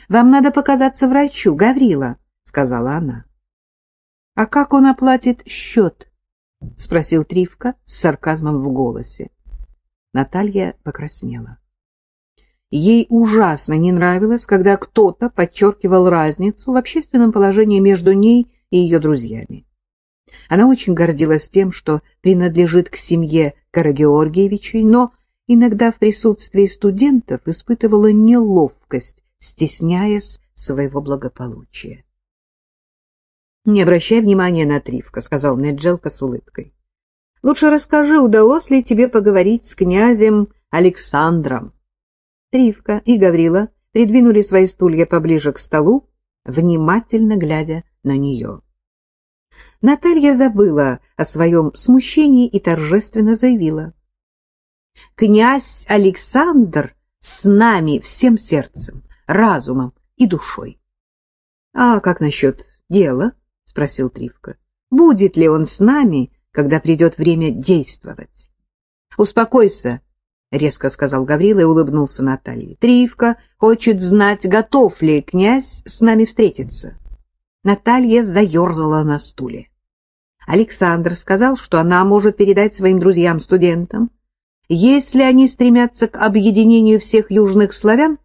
— Вам надо показаться врачу, Гаврила, — сказала она. — А как он оплатит счет? — спросил Тривка с сарказмом в голосе. Наталья покраснела. Ей ужасно не нравилось, когда кто-то подчеркивал разницу в общественном положении между ней и ее друзьями. Она очень гордилась тем, что принадлежит к семье Карагеоргиевичей, но иногда в присутствии студентов испытывала неловкость, стесняясь своего благополучия. — Не обращай внимания на Тривка, — сказал Неджелка с улыбкой. — Лучше расскажи, удалось ли тебе поговорить с князем Александром. Тривка и Гаврила придвинули свои стулья поближе к столу, внимательно глядя на нее. Наталья забыла о своем смущении и торжественно заявила. — Князь Александр с нами всем сердцем, разумом и душой. — А как насчет дела? — спросил Тривка. — Будет ли он с нами, когда придет время действовать? — Успокойся, — резко сказал Гаврила и улыбнулся Наталье. — Тривка хочет знать, готов ли князь с нами встретиться. Наталья заерзала на стуле. Александр сказал, что она может передать своим друзьям-студентам, если они стремятся к объединению всех южных славян,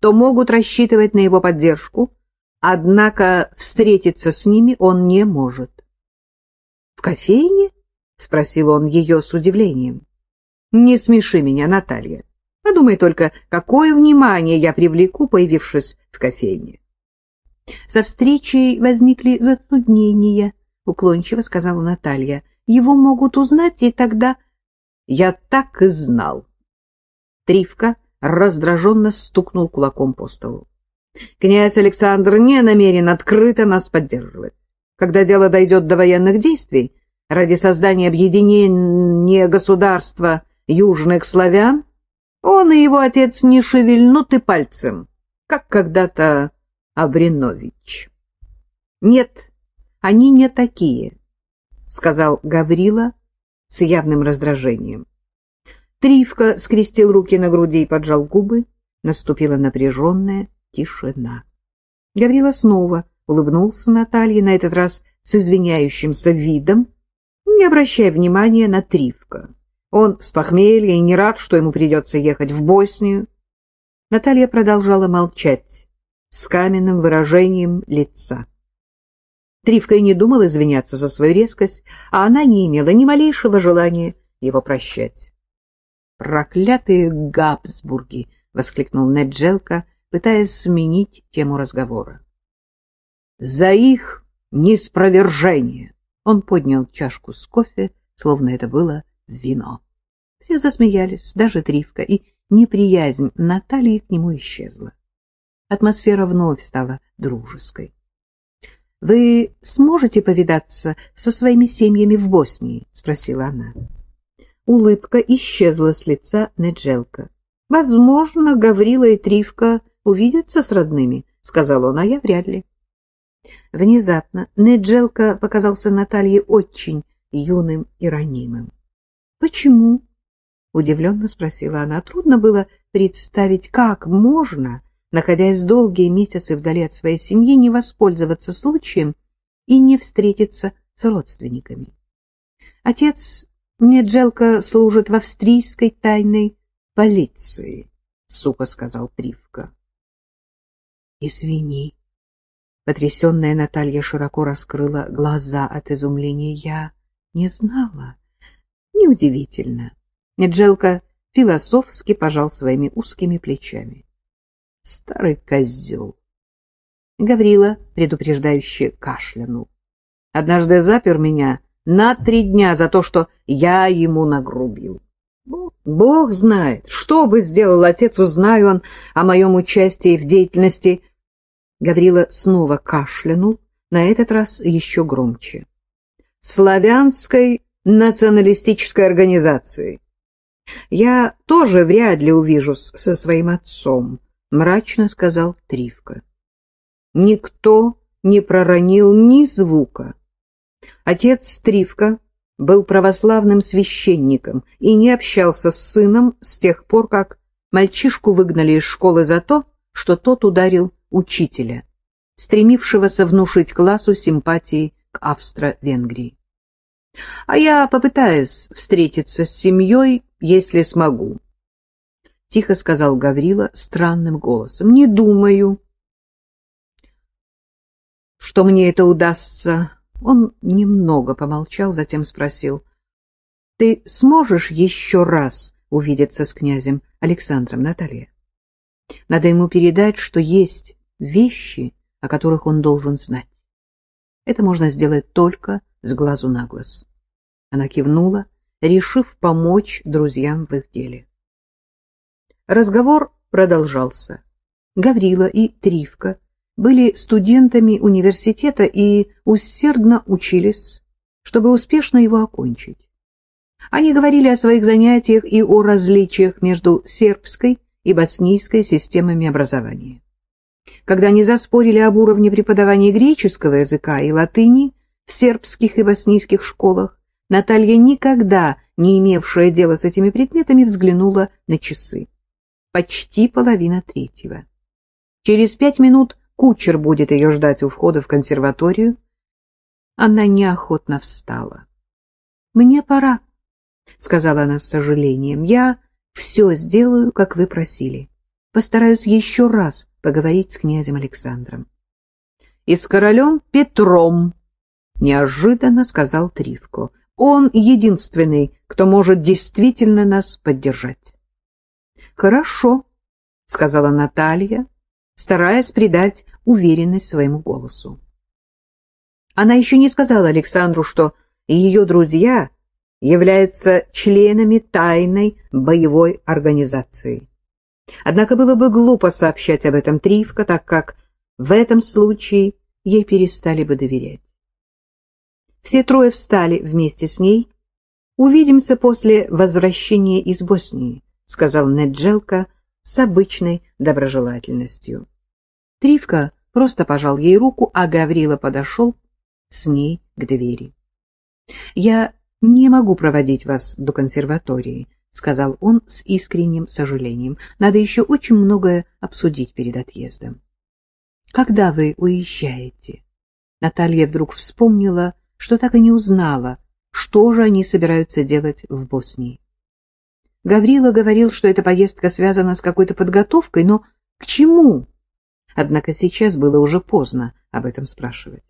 то могут рассчитывать на его поддержку, однако встретиться с ними он не может. — В кофейне? — спросил он ее с удивлением. — Не смеши меня, Наталья. Подумай только, какое внимание я привлеку, появившись в кофейне. Со встречей возникли затруднения, — уклончиво сказала Наталья. — Его могут узнать, и тогда... — Я так и знал. Тривка раздраженно стукнул кулаком по столу. Князь Александр не намерен открыто нас поддерживать. Когда дело дойдет до военных действий, ради создания объединения государства южных славян, он и его отец не шевельнут и пальцем, как когда-то Абринович. — Нет, они не такие, — сказал Гаврила с явным раздражением. Тривка скрестил руки на груди и поджал губы. Наступила напряженная тишина. Гаврила снова улыбнулся Наталье, на этот раз с извиняющимся видом, не обращая внимания на Тривка. Он с похмелья и не рад, что ему придется ехать в Боснию. Наталья продолжала молчать с каменным выражением лица. Тривка и не думал извиняться за свою резкость, а она не имела ни малейшего желания его прощать. «Проклятые Габсбурги!» — воскликнул Неджелка, пытаясь сменить тему разговора. «За их неспровержение!» Он поднял чашку с кофе, словно это было вино. Все засмеялись, даже Тривка, и неприязнь Натальи к нему исчезла. Атмосфера вновь стала дружеской. — Вы сможете повидаться со своими семьями в Боснии? — спросила она. Улыбка исчезла с лица Неджелка. — Возможно, Гаврила и Тривка увидятся с родными, — сказал он, — а я вряд ли. Внезапно Неджелка показался Наталье очень юным и ранимым. — Почему? — удивленно спросила она. Трудно было представить, как можно, находясь долгие месяцы вдали от своей семьи, не воспользоваться случаем и не встретиться с родственниками. Отец мне Джелка служит в австрийской тайной полиции, — сухо сказал Тривка. — Извини. Потрясенная Наталья широко раскрыла глаза от изумления. Я не знала. Неудивительно. Неджелка философски пожал своими узкими плечами. Старый козел. Гаврила предупреждающе кашлянул. Однажды запер меня на три дня за то, что я ему нагрубил. Бог знает, что бы сделал отец, узнаю он о моем участии в деятельности. Гаврила снова кашлянул, на этот раз еще громче. Славянской националистической организации. Я тоже вряд ли увижусь со своим отцом, мрачно сказал Тривка. Никто не проронил ни звука. Отец Тривка был православным священником и не общался с сыном с тех пор, как мальчишку выгнали из школы за то, что тот ударил учителя, стремившегося внушить классу симпатии к Австро-Венгрии. А я попытаюсь встретиться с семьей, если смогу. — тихо сказал Гаврила странным голосом. — Не думаю, что мне это удастся. Он немного помолчал, затем спросил. — Ты сможешь еще раз увидеться с князем Александром, Наталья? Надо ему передать, что есть вещи, о которых он должен знать. Это можно сделать только с глазу на глаз. Она кивнула, решив помочь друзьям в их деле. Разговор продолжался. Гаврила и Тривка были студентами университета и усердно учились, чтобы успешно его окончить. Они говорили о своих занятиях и о различиях между сербской и боснийской системами образования. Когда они заспорили об уровне преподавания греческого языка и латыни в сербских и боснийских школах, Наталья, никогда не имевшая дела с этими предметами, взглянула на часы. Почти половина третьего. Через пять минут кучер будет ее ждать у входа в консерваторию. Она неохотно встала. — Мне пора, — сказала она с сожалением. — Я все сделаю, как вы просили. Постараюсь еще раз поговорить с князем Александром. — И с королем Петром, — неожиданно сказал Тривко. Он единственный, кто может действительно нас поддержать. — Хорошо, — сказала Наталья, стараясь придать уверенность своему голосу. Она еще не сказала Александру, что ее друзья являются членами тайной боевой организации. Однако было бы глупо сообщать об этом Тривка, так как в этом случае ей перестали бы доверять. Все трое встали вместе с ней. «Увидимся после возвращения из Боснии», — сказал Неджелка с обычной доброжелательностью. Тривка просто пожал ей руку, а Гаврила подошел с ней к двери. «Я не могу проводить вас до консерватории», — сказал он с искренним сожалением. «Надо еще очень многое обсудить перед отъездом». «Когда вы уезжаете?» Наталья вдруг вспомнила, что так и не узнала, что же они собираются делать в Боснии. Гаврила говорил, что эта поездка связана с какой-то подготовкой, но к чему? Однако сейчас было уже поздно об этом спрашивать.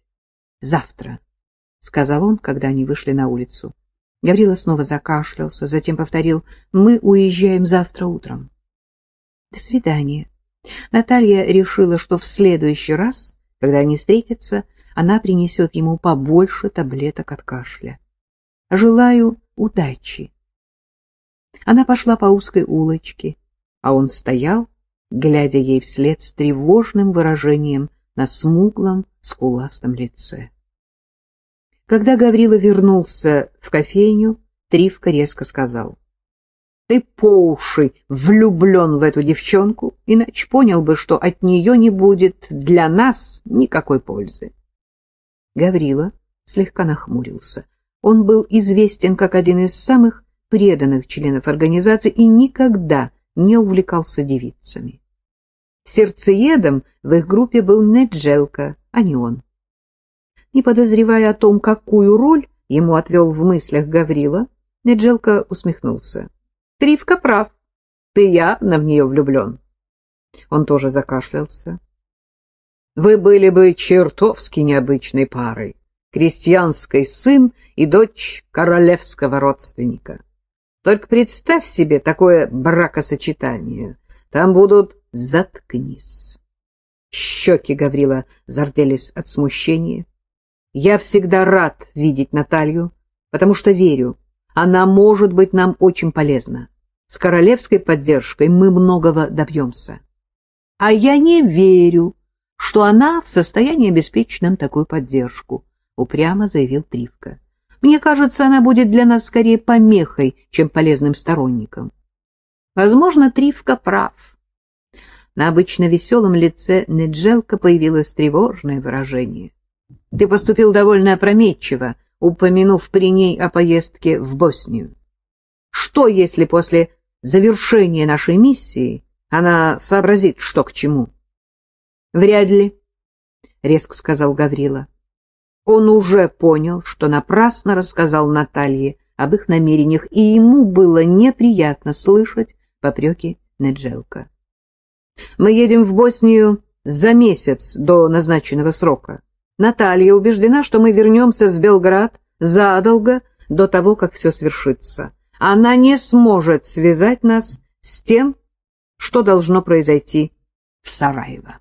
«Завтра», — сказал он, когда они вышли на улицу. Гаврила снова закашлялся, затем повторил, «Мы уезжаем завтра утром». «До свидания». Наталья решила, что в следующий раз, когда они встретятся, она принесет ему побольше таблеток от кашля. Желаю удачи. Она пошла по узкой улочке, а он стоял, глядя ей вслед с тревожным выражением на смуглом, скуластом лице. Когда Гаврила вернулся в кофейню, Тривка резко сказал. — Ты по уши влюблен в эту девчонку, иначе понял бы, что от нее не будет для нас никакой пользы. Гаврила слегка нахмурился. Он был известен как один из самых преданных членов организации и никогда не увлекался девицами. Сердцеедом в их группе был Неджелка, а не он. Не подозревая о том, какую роль ему отвел в мыслях Гаврила, Неджелка усмехнулся. — Тривка прав. Ты явно в нее влюблен. Он тоже закашлялся. Вы были бы чертовски необычной парой, крестьянский сын и дочь королевского родственника. Только представь себе такое бракосочетание. Там будут «заткнись». Щеки Гаврила зарделись от смущения. Я всегда рад видеть Наталью, потому что верю, она может быть нам очень полезна. С королевской поддержкой мы многого добьемся. А я не верю, что она в состоянии обеспечить нам такую поддержку, — упрямо заявил Тривка. Мне кажется, она будет для нас скорее помехой, чем полезным сторонником. Возможно, Тривка прав. На обычно веселом лице Неджелка появилось тревожное выражение. Ты поступил довольно опрометчиво, упомянув при ней о поездке в Боснию. Что, если после завершения нашей миссии она сообразит, что к чему? Вряд ли, — резко сказал Гаврила. Он уже понял, что напрасно рассказал Наталье об их намерениях, и ему было неприятно слышать попреки Неджелка. «Мы едем в Боснию за месяц до назначенного срока. Наталья убеждена, что мы вернемся в Белград задолго до того, как все свершится. Она не сможет связать нас с тем, что должно произойти в Сараево.